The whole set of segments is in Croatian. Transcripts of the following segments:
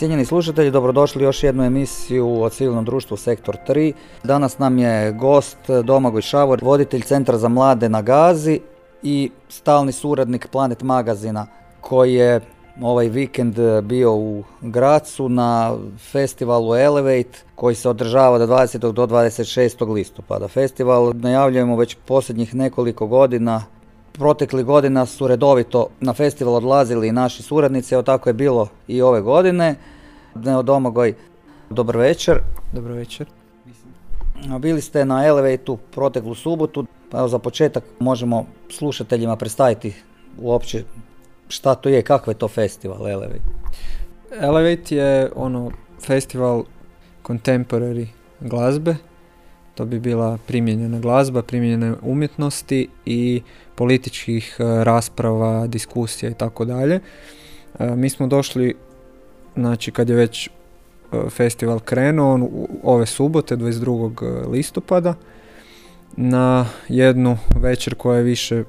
Cijenjeni slušatelji, dobrodošli u još jednu emisiju o civilnom društvu Sektor 3. Danas nam je gost Domagoj Šavor, voditelj Centra za mlade na Gazi i stalni suradnik Planet magazina koji je ovaj vikend bio u Gracu na festivalu Elevate koji se održava od 20. do 26. listopada. Festival najavljujemo već posljednjih nekoliko godina proteklih godina su redovito na festival odlazili i naši suradnici, evo tako je bilo i ove godine. Neo Domagoj, dobar večer. Dobro večer. Bili ste na Elevate-u proteklu subotu, pa evo za početak možemo slušateljima predstaviti uopće šta to je, kakav je to festival Elevate? Elevate je ono festival contemporary glazbe, to bi bila primjenjena glazba, primjenjene umjetnosti i političkih e, rasprava, diskusija i tako dalje. E, mi smo došli, znači kad je već e, festival krenuo, ove subote, 22. listopada, na jednu večer koja je više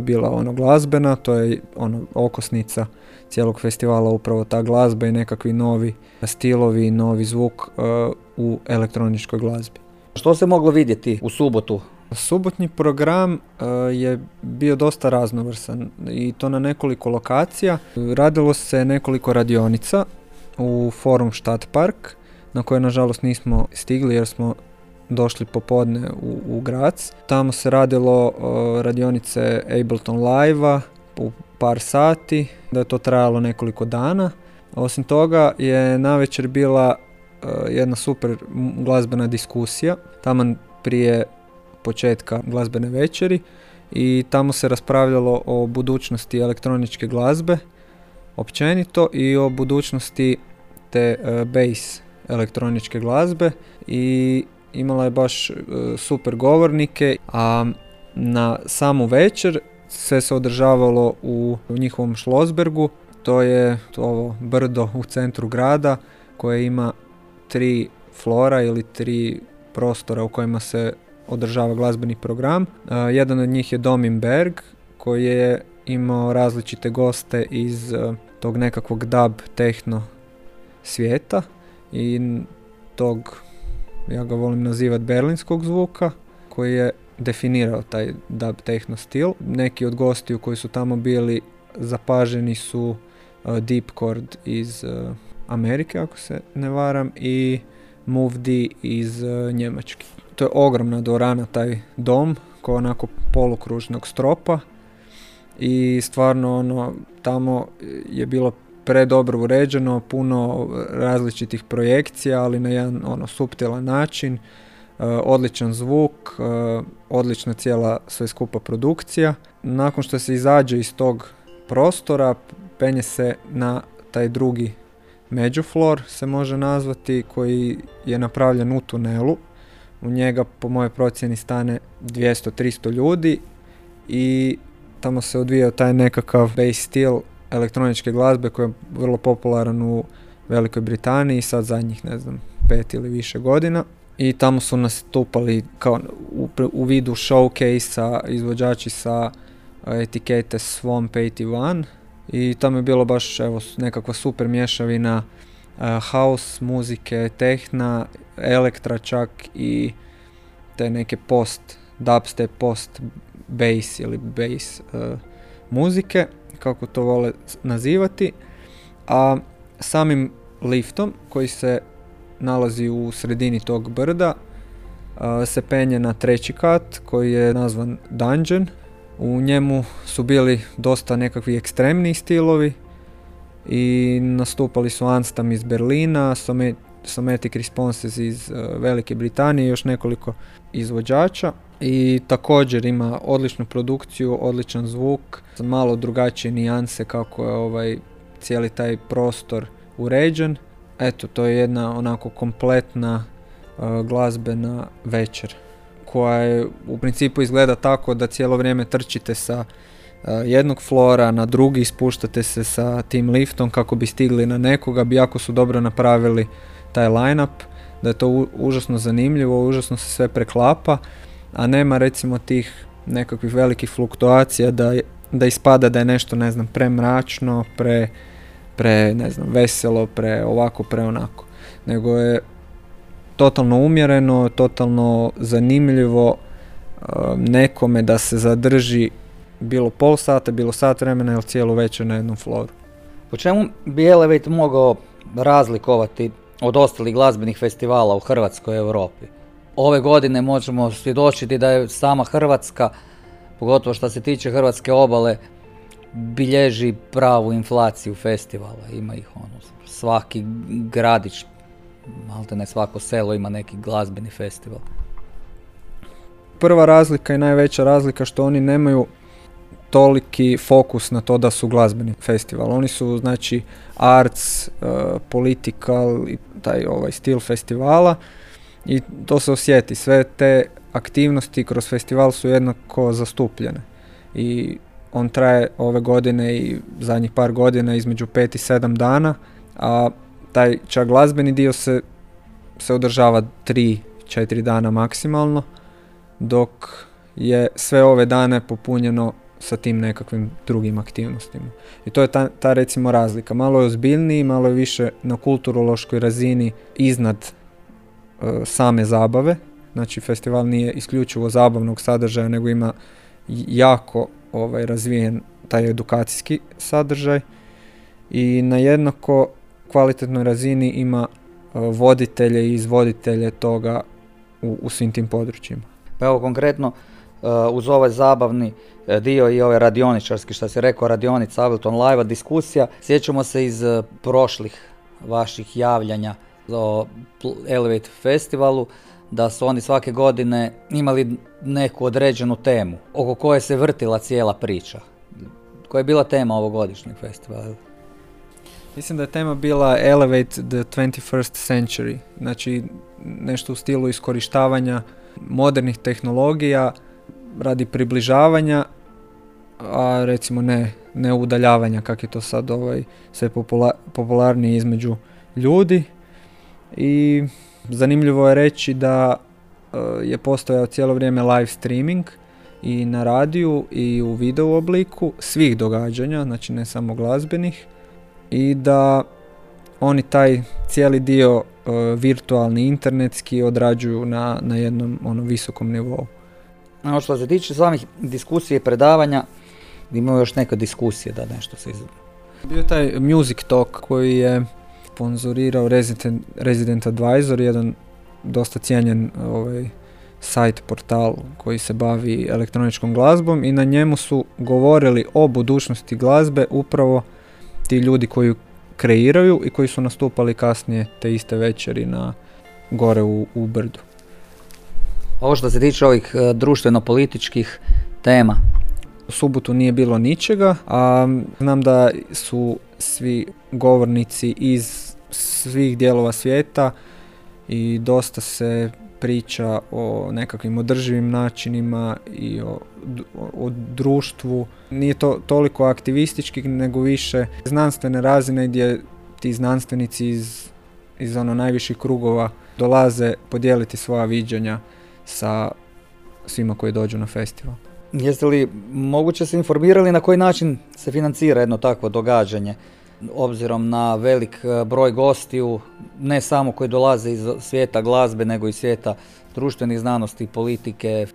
bila ono glazbena, to je ono okosnica cijelog festivala upravo ta glazba i nekakvi novi stilovi, novi zvuk u elektroničkoj glazbi. Što se moglo vidjeti u subotu Subotnji program e, je bio dosta raznovrsan i to na nekoliko lokacija. Radilo se nekoliko radionica u Forum Stadtpark na koje nažalost nismo stigli jer smo došli popodne u, u Grac. Tamo se radilo radionice Ableton live u par sati, da je to trajalo nekoliko dana. Osim toga je navečer bila e, jedna super glazbena diskusija. Tamo prije početka glazbene večeri i tamo se raspravljalo o budućnosti elektroničke glazbe općenito i o budućnosti te uh, bass elektroničke glazbe i imala je baš e, super govornike, a na samu večer sve se održavalo u, njihovom Šlosbergu, to je ovo brdo u centru grada koje ima tri flora ili tri prostora u kojima se održava glazbeni program. Uh, jedan od njih je Domin Berg koji je imao različite goste iz uh, tog nekakvog dub tehno svijeta i tog, ja ga volim nazivati berlinskog zvuka koji je definirao taj dub techno stil. Neki od gostiju koji su tamo bili zapaženi su uh, Deep Chord iz Amerike ako se ne varam i Move D iz Njemačke. To je ogromna dvorana, taj dom, koji onako polukružnog stropa. I stvarno ono, tamo je bilo predobro uređeno, puno različitih projekcija, ali na jedan ono, suptilan način, e, odličan zvuk, e, odlična cijela sve skupa produkcija. Nakon što se izađe iz tog prostora, penje se na taj drugi međuflor se može nazvati, koji je napravljen u tunelu. U njega po mojoj procjeni stane 200-300 ljudi i tamo se odvijao taj nekakav bass stil elektroničke glazbe koji je vrlo popularan u Velikoj Britaniji sad zadnjih ne znam pet ili više godina. I tamo su nastupali kao u, u vidu showcase izvođači sa etikete Swamp 81 i tamo je bilo baš evo nekakva super mješavina house muzike, tehna, elektra čak i te neke post, dubstep, post bass ili bass muzike, kako to vole nazivati. A samim liftom koji se nalazi u sredini tog brda se penje na treći kat koji je nazvan Dungeon. U njemu su bili dosta nekakvi ekstremni stilovi, i nastupali su Anstam iz Berlina, Somatic Responses iz uh, Velike Britanije i još nekoliko izvođača i također ima odličnu produkciju, odličan zvuk, malo drugačije nijanse kako je ovaj cijeli taj prostor uređen. Eto, to je jedna onako kompletna uh, glazbena večer koja je u principu izgleda tako da cijelo vrijeme trčite sa Eh, jednog flora, na drugi spuštate se sa tim liftom kako bi stigli na nekoga, bi jako su dobro napravili taj line-up, da je to užasno zanimljivo, užasno se sve preklapa, a nema recimo tih nekakvih velikih fluktuacija da, da ispada da je nešto, ne znam, premračno, pre, pre, ne znam, veselo, pre ovako, pre onako. Nego je totalno umjereno, totalno zanimljivo um, nekome da se zadrži bilo pol sata, bilo sat vremena ili cijelu večer na jednom floru. Po čemu bi Elevate mogao razlikovati od ostalih glazbenih festivala u Hrvatskoj Europi? Ove godine možemo svjedočiti da je sama Hrvatska, pogotovo što se tiče Hrvatske obale, bilježi pravu inflaciju festivala. Ima ih ono, svaki gradić, malte ne svako selo ima neki glazbeni festival. Prva razlika i najveća razlika što oni nemaju toliki fokus na to da su glazbeni festival. Oni su znači arts, uh, political i taj ovaj stil festivala i to se osjeti. Sve te aktivnosti kroz festival su jednako zastupljene i on traje ove godine i zadnjih par godina između 5 i 7 dana, a taj čak glazbeni dio se, se održava 3-4 dana maksimalno, dok je sve ove dane popunjeno sa tim nekakvim drugim aktivnostima. I to je ta, ta recimo razlika. Malo je ozbiljniji, malo je više na kulturološkoj razini iznad e, same zabave. Znači festival nije isključivo zabavnog sadržaja, nego ima jako ovaj, razvijen taj edukacijski sadržaj i na jednako kvalitetnoj razini ima e, voditelje i izvoditelje toga u, u svim tim područjima. Pa evo konkretno uh, uz ovaj zabavni uh, dio i ovaj radioničarski što si rekao radionica Ableton Live diskusija sjećamo se iz prošlih vaših javljanja o Elevate festivalu da su oni svake godine imali neku određenu temu oko koje se vrtila cijela priča. Koja je bila tema ovogodišnjeg festivala? Mislim da je tema bila Elevate the 21st century, znači nešto u stilu iskorištavanja modernih tehnologija radi približavanja, a recimo ne, ne udaljavanja kak je to sad ovaj, sve popula, popularnije između ljudi. I zanimljivo je reći da uh, je postojao cijelo vrijeme live streaming i na radiju i u video obliku svih događanja, znači ne samo glazbenih i da oni taj cijeli dio uh, virtualni internetski odrađuju na, na jednom ono visokom nivou. Ono što se tiče samih diskusije i predavanja, imamo još neke diskusije da nešto se izgleda. Bio je taj Music Talk koji je sponzorirao Resident, Resident Advisor, jedan dosta cijenjen ovaj, sajt, portal koji se bavi elektroničkom glazbom i na njemu su govorili o budućnosti glazbe upravo ti ljudi koji kreiraju i koji su nastupali kasnije te iste večeri na gore u, u Brdu. Ovo što se tiče ovih e, društveno-političkih tema. U subotu nije bilo ničega, a znam da su svi govornici iz svih dijelova svijeta i dosta se priča o nekakvim održivim načinima i o, o, društvu. Nije to toliko aktivistički, nego više znanstvene razine gdje ti znanstvenici iz, iz ono najviših krugova dolaze podijeliti svoja viđanja sa svima koji dođu na festival. Jeste li moguće se informirali na koji način se financira jedno takvo događanje? Obzirom na velik e, broj gostiju, ne samo koji dolaze iz svijeta glazbe, nego i svijeta društvenih znanosti, politike. E,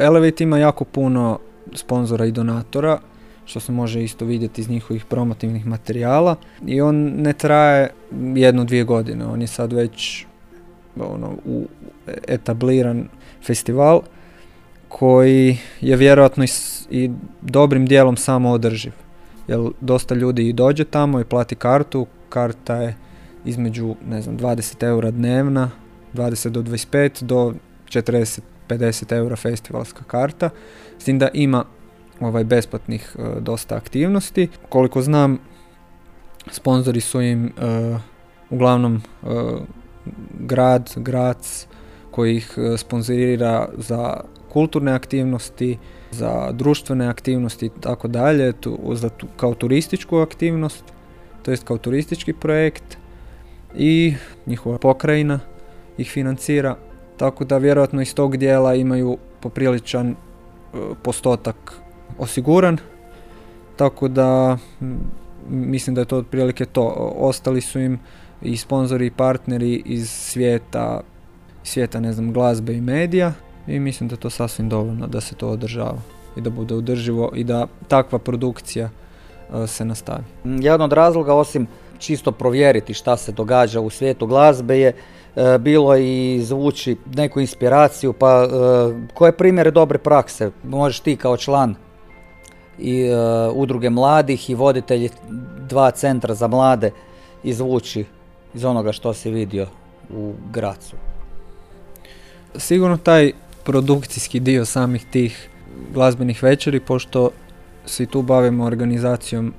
Elevate ima jako puno sponzora i donatora, što se može isto vidjeti iz njihovih promotivnih materijala. I on ne traje jednu, dvije godine, on je sad već ono, u etabliran festival koji je vjerojatno i, i dobrim dijelom samo održiv jer dosta ljudi i dođe tamo i plati kartu, karta je između ne znam 20 eura dnevna, 20 do 25 do 40 50 eura festivalska karta, s tim da ima ovaj besplatnih uh, dosta aktivnosti. Koliko znam, sponzori su im uh, uglavnom uh, grad, grac koji ih sponzorira za kulturne aktivnosti, za društvene aktivnosti i tako dalje, za tu, kao turističku aktivnost, to jest kao turistički projekt i njihova pokrajina ih financira, tako da vjerojatno iz tog dijela imaju popriličan postotak osiguran, tako da mislim da je to otprilike to. Ostali su im i sponzori i partneri iz svijeta, svijeta ne znam, glazbe i medija i mislim da je to sasvim dovoljno da se to održava i da bude održivo i da takva produkcija e, se nastavi. Mm, jedan od razloga osim čisto provjeriti šta se događa u svijetu glazbe je e, bilo i zvuči neku inspiraciju, pa e, koje primjere dobre prakse možeš ti kao član i udruge mladih i voditelji dva centra za mlade izvući iz onoga što si vidio u Gracu? Sigurno taj produkcijski dio samih tih glazbenih večeri, pošto se tu bavimo organizacijom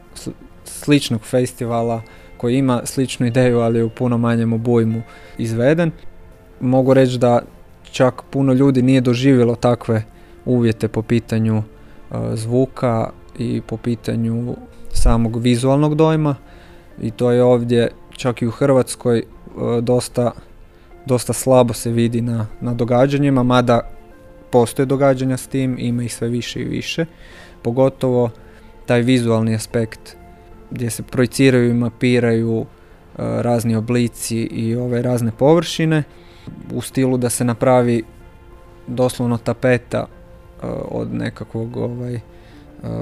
sličnog festivala koji ima sličnu ideju, ali je u puno manjem obujmu izveden. Mogu reći da čak puno ljudi nije doživjelo takve uvjete po pitanju e, zvuka i po pitanju samog vizualnog dojma i to je ovdje čak i u Hrvatskoj e, dosta, dosta slabo se vidi na, na događanjima, mada postoje događanja s tim, ima ih sve više i više. Pogotovo taj vizualni aspekt gdje se projiciraju i mapiraju e, razni oblici i ove razne površine u stilu da se napravi doslovno tapeta e, od nekakvog ovaj,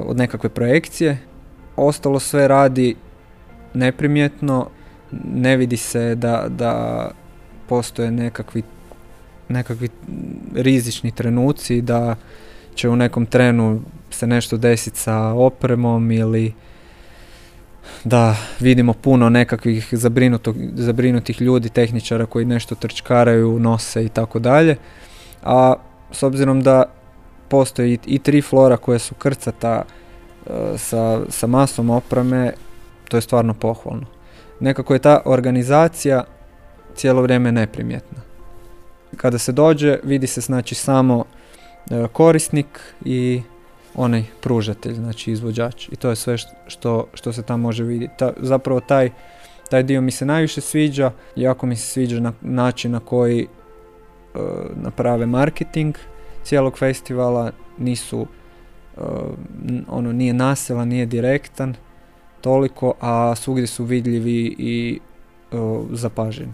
od nekakve projekcije. Ostalo sve radi neprimjetno, ne vidi se da, da postoje nekakvi, nekakvi rizični trenuci, da će u nekom trenu se nešto desiti sa opremom ili da vidimo puno nekakvih zabrinutih ljudi, tehničara koji nešto trčkaraju, nose i tako dalje. A s obzirom da postoji i tri flora koje su krcata e, sa, sa masom opreme, to je stvarno pohvalno nekako je ta organizacija cijelo vrijeme neprimjetna. Kada se dođe, vidi se znači samo e, korisnik i onaj pružatelj, znači izvođač. I to je sve što, što se tamo može vidjeti. Ta, zapravo taj, taj dio mi se najviše sviđa, jako mi se sviđa na način na koji e, naprave marketing cijelog festivala, nisu e, ono nije naselan, nije direktan, toliko, a svugdje su vidljivi i zapaženi.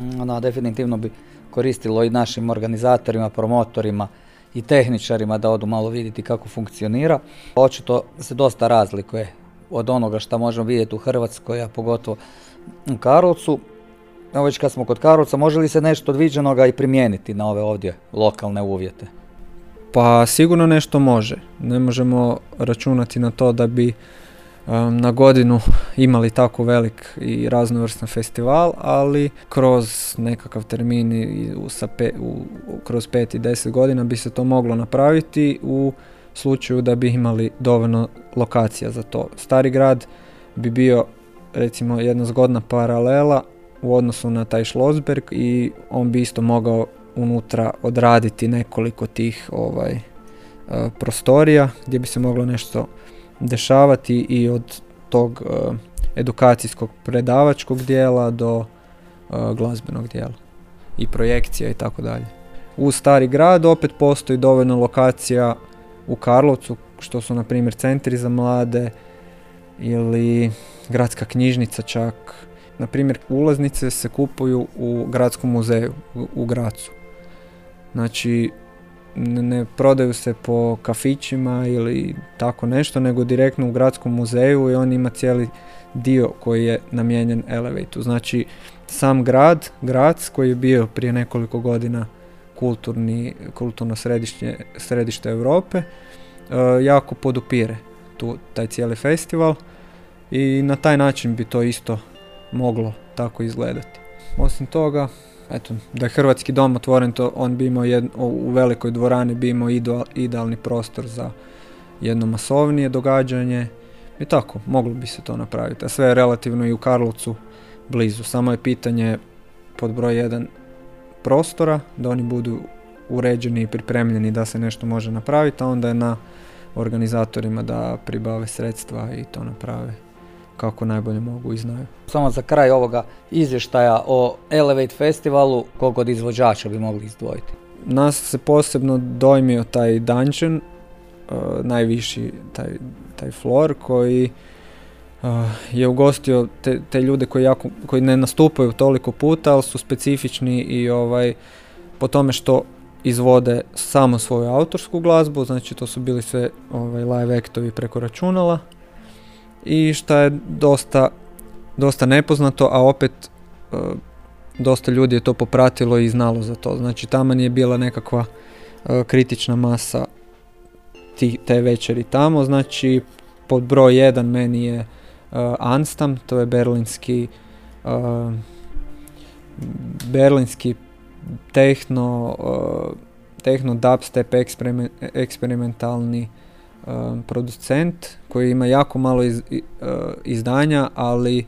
No, definitivno bi koristilo i našim organizatorima, promotorima i tehničarima da odu malo vidjeti kako funkcionira. Očito se dosta razlikuje od onoga što možemo vidjeti u Hrvatskoj, a pogotovo u Karlovcu. Evo već kad smo kod Karlovca, može li se nešto od viđenoga i primijeniti na ove ovdje lokalne uvjete? Pa sigurno nešto može. Ne možemo računati na to da bi na godinu imali tako velik i raznovrstan festival, ali kroz nekakav termin i sa u, kroz pet i deset godina bi se to moglo napraviti u slučaju da bi imali dovoljno lokacija za to. Stari grad bi bio recimo jedna zgodna paralela u odnosu na taj Schlossberg i on bi isto mogao unutra odraditi nekoliko tih ovaj prostorija gdje bi se moglo nešto dešavati i od tog uh, edukacijskog predavačkog dijela do uh, glazbenog dijela i projekcija i tako dalje. U stari grad opet postoji dovoljno lokacija u Karlovcu što su na primjer centri za mlade ili gradska knjižnica čak. Na primjer ulaznice se kupuju u gradskom muzeju u, u Gracu. Znači ne prodaju se po kafićima ili tako nešto, nego direktno u gradskom muzeju i on ima cijeli dio koji je namijenjen Elevatu. Znači, sam grad, Grac, koji je bio prije nekoliko godina kulturni, kulturno središte, središte Europe, e, jako podupire tu, taj cijeli festival i na taj način bi to isto moglo tako izgledati. Osim toga, eto, da je hrvatski dom otvoren, to on bi imao u velikoj dvorani bi imao idealni prostor za jedno masovnije događanje i tako, moglo bi se to napraviti. A sve je relativno i u Karlovcu blizu. Samo je pitanje pod broj jedan prostora, da oni budu uređeni i pripremljeni da se nešto može napraviti, a onda je na organizatorima da pribave sredstva i to naprave kako najbolje mogu i znaju. Samo za kraj ovoga izvještaja o Elevate festivalu, koliko od izvođača bi mogli izdvojiti? nas se posebno dojmio taj dungeon, uh, najviši taj, taj floor koji uh, je ugostio te, te ljude koji, jako, koji ne nastupaju toliko puta, ali su specifični i ovaj po tome što izvode samo svoju autorsku glazbu, znači to su bili sve ovaj, live actovi preko računala i šta je dosta, dosta nepoznato, a opet uh, dosta ljudi je to popratilo i znalo za to. Znači tamo je bila nekakva uh, kritična masa te večeri tamo, znači pod broj jedan meni je uh, Anstam, to je berlinski berlinski tehno, uh, tehno dubstep eksperimentalni producent koji ima jako malo iz, uh, izdanja, ali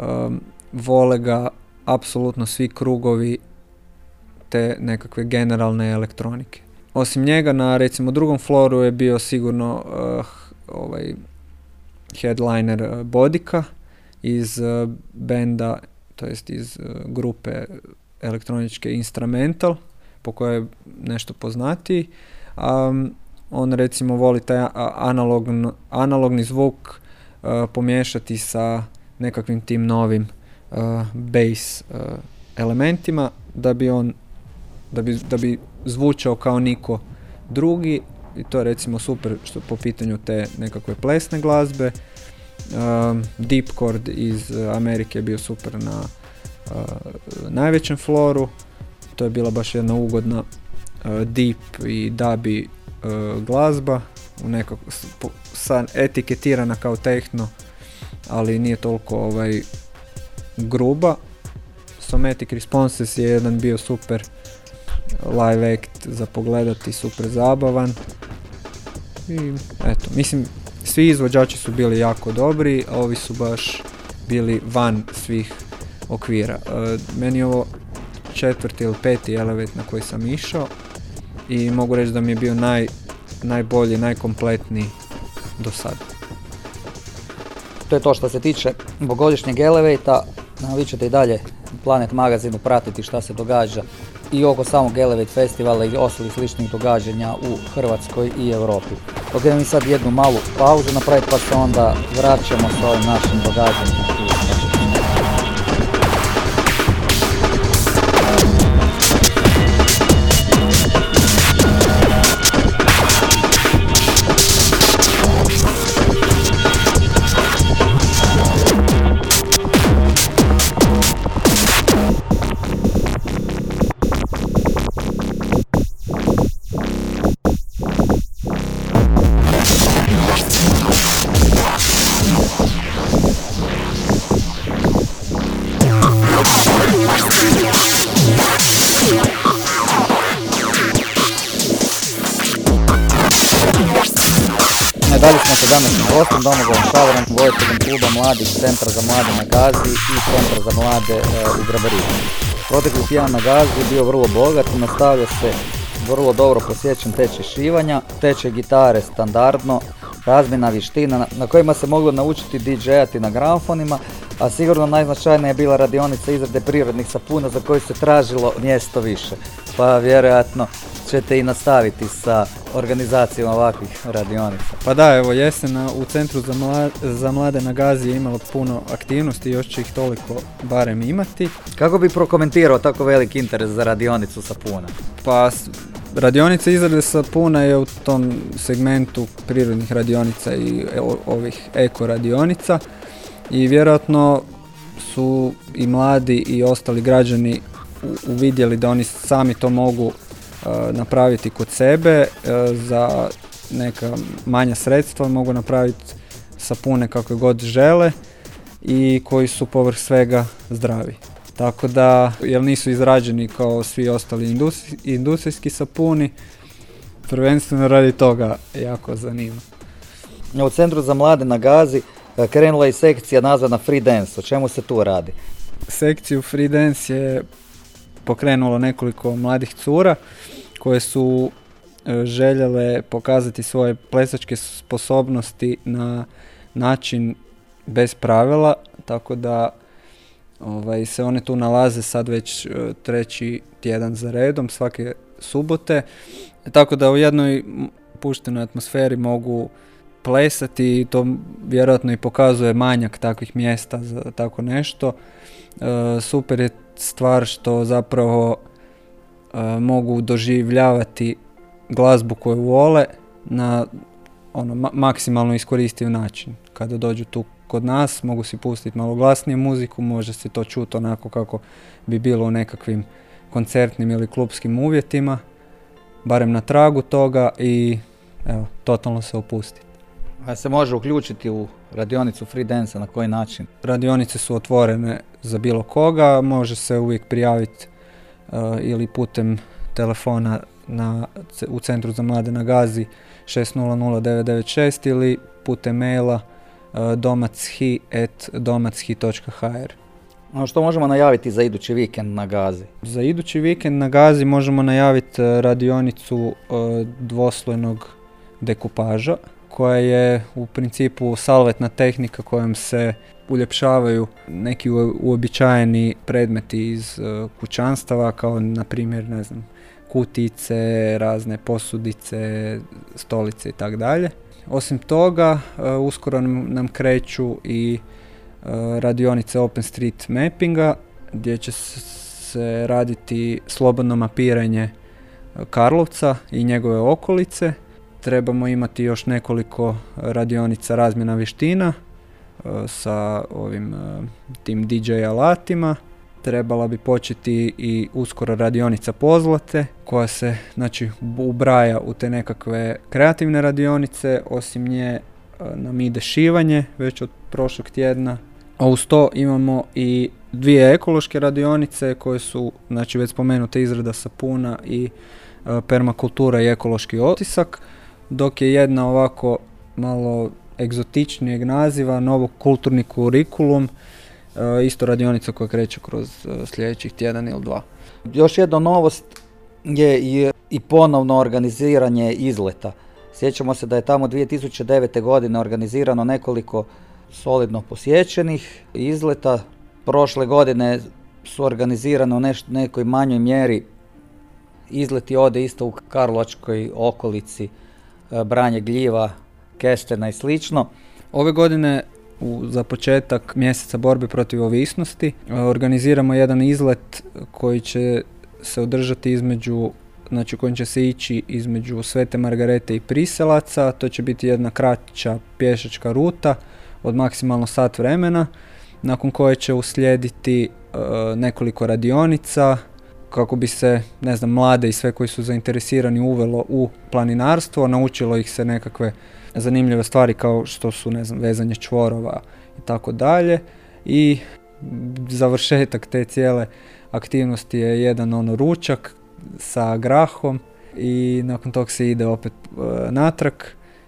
um, vole ga apsolutno svi krugovi te nekakve generalne elektronike. Osim njega na recimo drugom floru je bio sigurno uh, ovaj headliner uh, Bodika iz uh, benda, to jest iz uh, grupe elektroničke Instrumental, po kojoj je nešto poznatiji. Um, on recimo voli taj analogn, analogni zvuk uh, pomiješati sa nekakvim tim novim uh, bass uh, elementima da bi on da bi, da bi zvučao kao niko drugi i to je recimo super što po pitanju te nekakve plesne glazbe. Deep Chord iz Amerike je bio super na najvećem floru. To je bila baš jedna ugodna deep i dubi uh, glazba u nekak, sa, etiketirana kao tehno, ali nije toliko ovaj gruba. Somatic Responses je jedan bio super live act za pogledati, super zabavan. I eto, mislim, svi izvođači su bili jako dobri, a ovi su baš bili van svih okvira. E, meni je ovo četvrti ili peti elevat na koji sam išao i mogu reći da mi je bio naj, najbolji, najkompletniji do sada. To je to što se tiče ovogodišnjeg Elevata. Vi ćete i dalje Planet magazinu pratiti šta se događa i oko samog Elevate festivala i ostalih sličnih događanja u Hrvatskoj i Europi. Ok, mi sad jednu malu pauzu napraviti pa se onda vraćamo sa ovim našim događanjima. Današnjim gostom, Domagovom Šavorom, voditeljem kluba Mladih Centra za mlade na Gazi i Centra za mlade e, u Grabariku. Protekli tjedan na Gazi je bio vrlo bogat i nastavio se vrlo dobro posjećan tečaj šivanja, tečaj gitare standardno, razmjena vještina na kojima se moglo naučiti DJ-ati na gramofonima, a sigurno najznačajnija je bila radionica izrade prirodnih sapuna za koju se tražilo mjesto više. Pa vjerojatno ćete i nastaviti sa organizacijom ovakvih radionica. Pa da, evo jesen u Centru za, mlade, za mlade na Gazi je imalo puno aktivnosti, još će ih toliko barem imati. Kako bi prokomentirao tako veliki interes za radionicu sapuna? Pa radionica izrade sapuna je u tom segmentu prirodnih radionica i ovih eko radionica i vjerojatno su i mladi i ostali građani uvidjeli da oni sami to mogu E, napraviti kod sebe e, za neka manja sredstva mogu napraviti sapune kako god žele i koji su povrh svega zdravi. Tako da, jer nisu izrađeni kao svi ostali industrijski sapuni, prvenstveno radi toga jako zanima. U Centru za mlade na Gazi e, krenula je sekcija nazvana Free Dance. O čemu se tu radi? Sekciju Free Dance je pokrenulo nekoliko mladih cura koje su e, željele pokazati svoje plesačke sposobnosti na način bez pravila, tako da ovaj, se one tu nalaze sad već e, treći tjedan za redom, svake subote. Tako da u jednoj puštenoj atmosferi mogu plesati i to vjerojatno i pokazuje manjak takvih mjesta za tako nešto. E, super je stvar što zapravo e, mogu doživljavati glazbu koju vole na ono maksimalno iskoristiv način. Kada dođu tu kod nas mogu si pustiti malo glasnije muziku, može se to čuti onako kako bi bilo u nekakvim koncertnim ili klubskim uvjetima, barem na tragu toga i evo, totalno se opustiti. A se može uključiti u radionicu free dance na koji način? Radionice su otvorene za bilo koga, može se uvijek prijaviti uh, ili putem telefona na, u Centru za mlade na Gazi 600996 ili putem maila domachi.hr. A što možemo najaviti za idući vikend na Gazi? Za idući vikend na Gazi možemo najaviti uh, radionicu uh, dvoslojnog dekupaža koja je u principu salvetna tehnika kojom se uljepšavaju neki uobičajeni predmeti iz uh, kućanstava kao na primjer ne znam kutice, razne posudice, stolice i tako dalje. Osim toga, uh, uskoro nam, kreću i uh, radionice Open Street Mappinga gdje će se raditi slobodno mapiranje Karlovca i njegove okolice trebamo imati još nekoliko radionica razmjena vještina e, sa ovim e, tim DJ alatima. Trebala bi početi i uskoro radionica pozlate koja se znači ubraja u te nekakve kreativne radionice. Osim nje e, nam ide šivanje već od prošlog tjedna. A uz to imamo i dvije ekološke radionice koje su znači već spomenute izrada sapuna i permakultura i ekološki otisak dok je jedna ovako malo egzotičnijeg naziva, novo kulturni kurikulum, e, isto radionica koja kreće kroz e, sljedećih tjedan ili dva. Još jedna novost je i, i ponovno organiziranje izleta. Sjećamo se da je tamo 2009. godine organizirano nekoliko solidno posjećenih izleta. Prošle godine su organizirano u nekoj manjoj mjeri izleti ode isto u Karlovačkoj okolici E, branje gljiva, kestena i slično. Ove godine u, za početak mjeseca borbe protiv ovisnosti e, organiziramo jedan izlet koji će se održati između znači kojim će se ići između Svete Margarete i Priselaca. To će biti jedna kraća pješačka ruta od maksimalno sat vremena, nakon koje će uslijediti e, nekoliko radionica, kako bi se, ne znam, mlade i sve koji su zainteresirani uvelo u planinarstvo, naučilo ih se nekakve zanimljive stvari kao što su, ne znam, vezanje čvorova i tako dalje. I završetak te cijele aktivnosti je jedan ono ručak sa grahom i nakon tog se ide opet e, natrag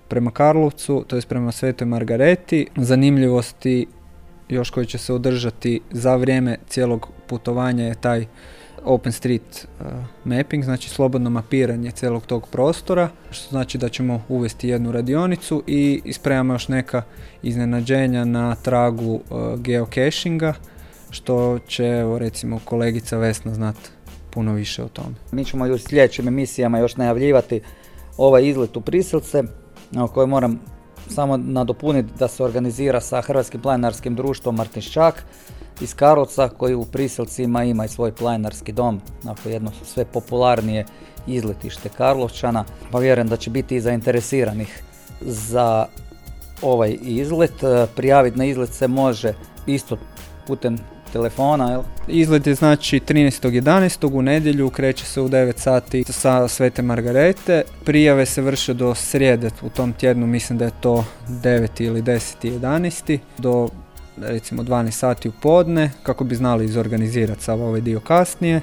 prema Karlovcu, to je prema Svetoj Margareti. Zanimljivosti još koji će se održati za vrijeme cijelog putovanja je taj Open Street uh, Mapping, znači slobodno mapiranje cijelog tog prostora, što znači da ćemo uvesti jednu radionicu i ispremamo još neka iznenađenja na tragu uh, geocachinga, što će evo, recimo kolegica Vesna znat puno više o tome. Mi ćemo u sljedećim emisijama još najavljivati ovaj izlet u Prisilce, o kojoj moram samo nadopuniti da se organizira sa Hrvatskim planinarskim društvom Martinščak iz Karlovca koji u Priselcima ima i svoj planinarski dom, dakle jedno sve popularnije izletište Karlovčana, pa vjerujem da će biti i zainteresiranih za ovaj izlet. Prijaviti na izlet se može isto putem telefona, jel? Izlet je znači 13.11. u nedjelju, kreće se u 9 sati sa Svete Margarete. Prijave se vrše do srijede u tom tjednu, mislim da je to 9. ili 10. 11. Do recimo 12 sati u podne, kako bi znali izorganizirati sav ovaj dio kasnije.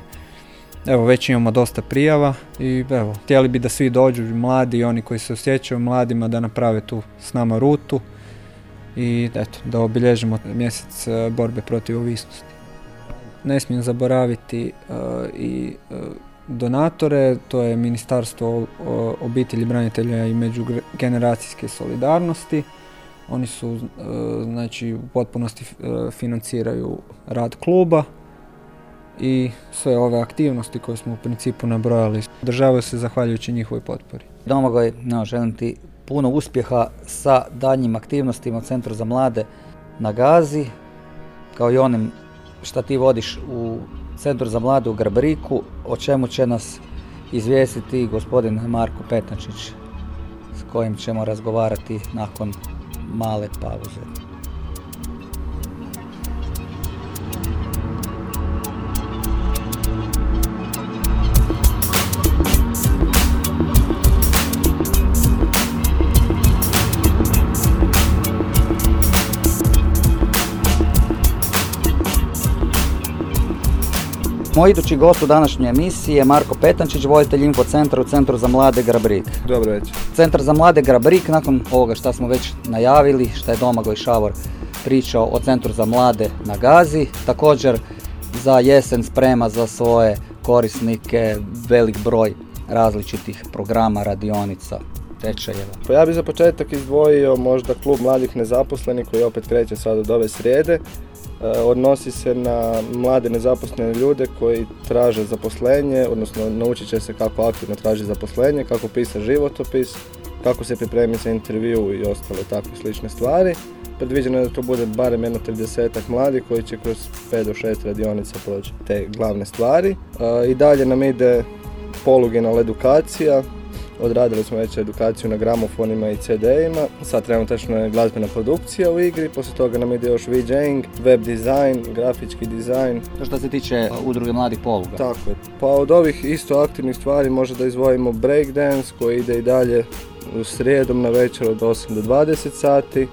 Evo, već imamo dosta prijava i evo, htjeli bi da svi dođu, mladi i oni koji se osjećaju mladima da naprave tu s nama rutu i eto, da obilježimo mjesec e, borbe protiv ovisnosti. Ne smijem zaboraviti uh, i uh, donatore, to je Ministarstvo obitelji, branitelja i međugeneracijske solidarnosti. Oni su, znači, u potpunosti financiraju rad kluba i sve ove aktivnosti koje smo u principu nabrojali održavaju se zahvaljujući njihovoj potpori. Domagoj, no, želim ti puno uspjeha sa daljnjim aktivnostima u Centru za mlade na Gazi, kao i onim šta ti vodiš u Centru za mlade u Grabriku, o čemu će nas izvijestiti gospodin Marko Petnačić s kojim ćemo razgovarati nakon мали паузи. Moj idući gost u današnjoj emisiji je Marko Petančić, voditelj infocentra u Centru za mlade Grabrik. Dobro večer. Centar za mlade Grabrik, nakon ovoga što smo već najavili, što je Domagoj Šavor pričao o Centru za mlade na Gazi, također za jesen sprema za svoje korisnike velik broj različitih programa, radionica, tečajeva. Pa ja bih za početak izdvojio možda klub mladih nezaposlenih koji opet kreće sad od ove srijede. E, odnosi se na mlade nezaposlene ljude koji traže zaposlenje, odnosno naučit će se kako aktivno traži zaposlenje, kako pisati životopis, kako se pripremiti za intervju i ostale takve slične stvari. Predviđeno je da to bude barem jedno 30 mladih koji će kroz 5 do 6 radionica proći te glavne stvari. E, I dalje nam ide poluginal edukacija, Odradili smo već edukaciju na gramofonima i CD-ima. Sad trenutačno je glazbena produkcija u igri, poslije toga nam ide još VJing, web dizajn, grafički dizajn. To što se tiče udruge mladih poluga. Tako je. Pa od ovih isto aktivnih stvari može da izvojimo breakdance koji ide i dalje u srijedom na večer od 8 do 20 sati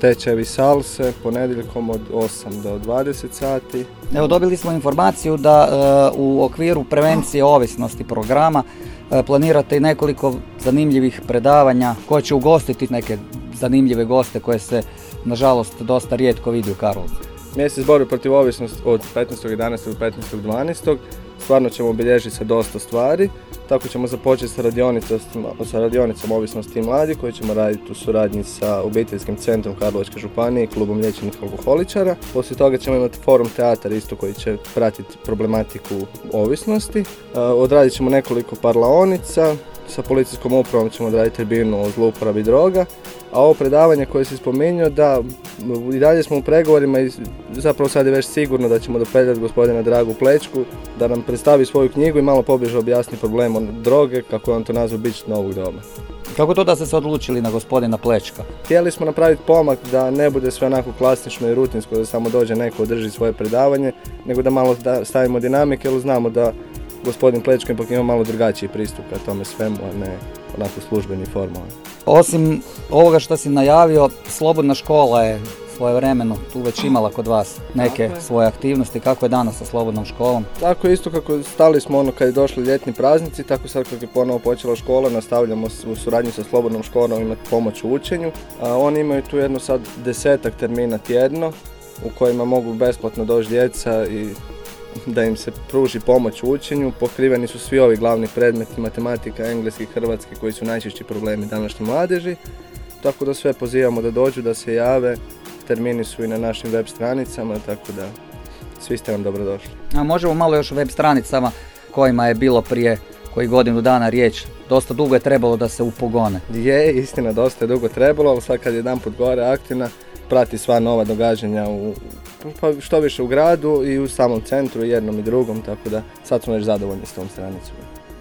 tečajevi salse ponedjeljkom od 8 do 20 sati. Evo dobili smo informaciju da e, u okviru prevencije ovisnosti programa E, planirate i nekoliko zanimljivih predavanja koje će ugostiti neke zanimljive goste koje se nažalost dosta rijetko vidi u Karlovcu. Mjesec borbe protiv ovisnosti od 15.11. do 15.12. Stvarno ćemo obilježiti sa dosta stvari. Tako ćemo započeti sa radionicom, sa radionicom ovisnosti mladi koji ćemo raditi u suradnji sa obiteljskim centrom Karlovačke županije i klubom liječenih alkoholičara. Poslije toga ćemo imati forum teatar isto koji će pratiti problematiku ovisnosti. Odradit ćemo nekoliko parlaonica, sa policijskom upravom ćemo odraditi tribinu o zlouporabi droga, a ovo predavanje koje se spominjao da i dalje smo u pregovorima i zapravo sad je već sigurno da ćemo dopeljati gospodina Dragu Plečku da nam predstavi svoju knjigu i malo pobliže objasni problem droge, kako je on to nazvao, bit novog doba. Kako to da ste se odlučili na gospodina Plečka? Htjeli smo napraviti pomak da ne bude sve onako klasično i rutinsko, da samo dođe neko održi svoje predavanje, nego da malo stavimo dinamike, jer znamo da gospodin Plečko ipak ima malo drugačiji pristup ka tome svemu, a ne onako službeni formalan. Osim ovoga što si najavio, Slobodna škola je svojevremeno tu već imala kod vas neke svoje aktivnosti. Kako je danas sa Slobodnom školom? Tako isto kako stali smo ono kad je došli ljetni praznici, tako sad kad je ponovo počela škola, nastavljamo u suradnji sa Slobodnom školom imati pomoć u učenju. A, oni imaju tu jedno sad desetak termina tjedno u kojima mogu besplatno doći djeca i da im se pruži pomoć u učenju. Pokriveni su svi ovi glavni predmeti, matematika, engleski, hrvatski, koji su najčešći problemi današnje mladeži. Tako da sve pozivamo da dođu, da se jave. Termini su i na našim web stranicama, tako da svi ste nam dobrodošli. A možemo malo još o web stranicama kojima je bilo prije koji godinu dana riječ. Dosta dugo je trebalo da se upogone. Je, istina, dosta je dugo trebalo, ali sad kad je jedan put gore aktivna, prati sva nova događanja u, pa što više u gradu i u samom centru, jednom i drugom, tako da sad smo već zadovoljni s tom stranicom.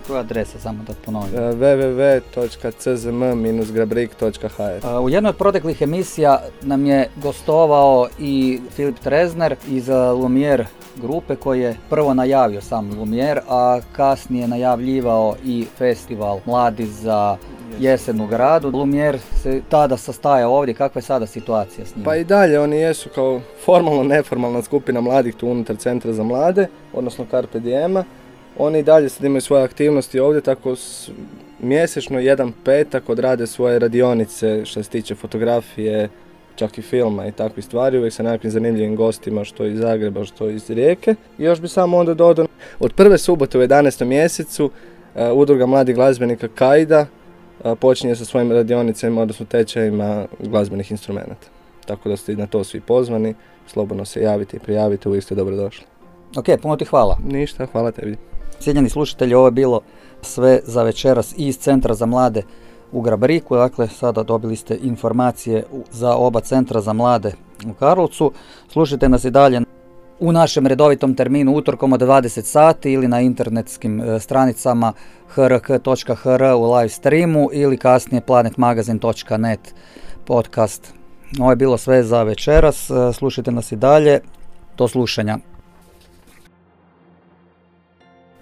Koja adresa, samo da ponovim? E, www.czm-grabrik.hr U jednoj od proteklih emisija nam je gostovao i Filip Trezner iz Lumier grupe koji je prvo najavio sam Lumier, a kasnije najavljivao i festival Mladi za jesen u gradu. Lumier se tada sastaje ovdje, kakva je sada situacija s njim? Pa i dalje, oni jesu kao formalno neformalna skupina mladih tu unutar Centra za mlade, odnosno Carpe Diema. Oni i dalje sad imaju svoje aktivnosti ovdje, tako mjesečno jedan petak odrade svoje radionice što se tiče fotografije, čak i filma i takvih stvari, uvijek sa nekakvim zanimljivim gostima, što iz Zagreba, što iz Rijeke. I još bi samo onda dodao, od prve subote u 11. mjesecu e, udruga mladih glazbenika Kajda počinje sa svojim radionicama, odnosno tečajima glazbenih instrumenta. Tako da ste na to svi pozvani, slobodno se javite i prijavite, uvijek ste dobrodošli. Ok, puno ti hvala. Ništa, hvala tebi. Cijenjeni slušatelji, ovo je bilo sve za večeras iz Centra za mlade u Grabriku. Dakle, sada dobili ste informacije za oba centra za mlade u Karlovcu. Slušajte nas i dalje u našem redovitom terminu utorkom od 20 sati ili na internetskim e, stranicama hrk.hr u live streamu ili kasnije planetmagazin.net podcast. Ovo je bilo sve za večeras. E, slušajte nas i dalje. Do slušanja.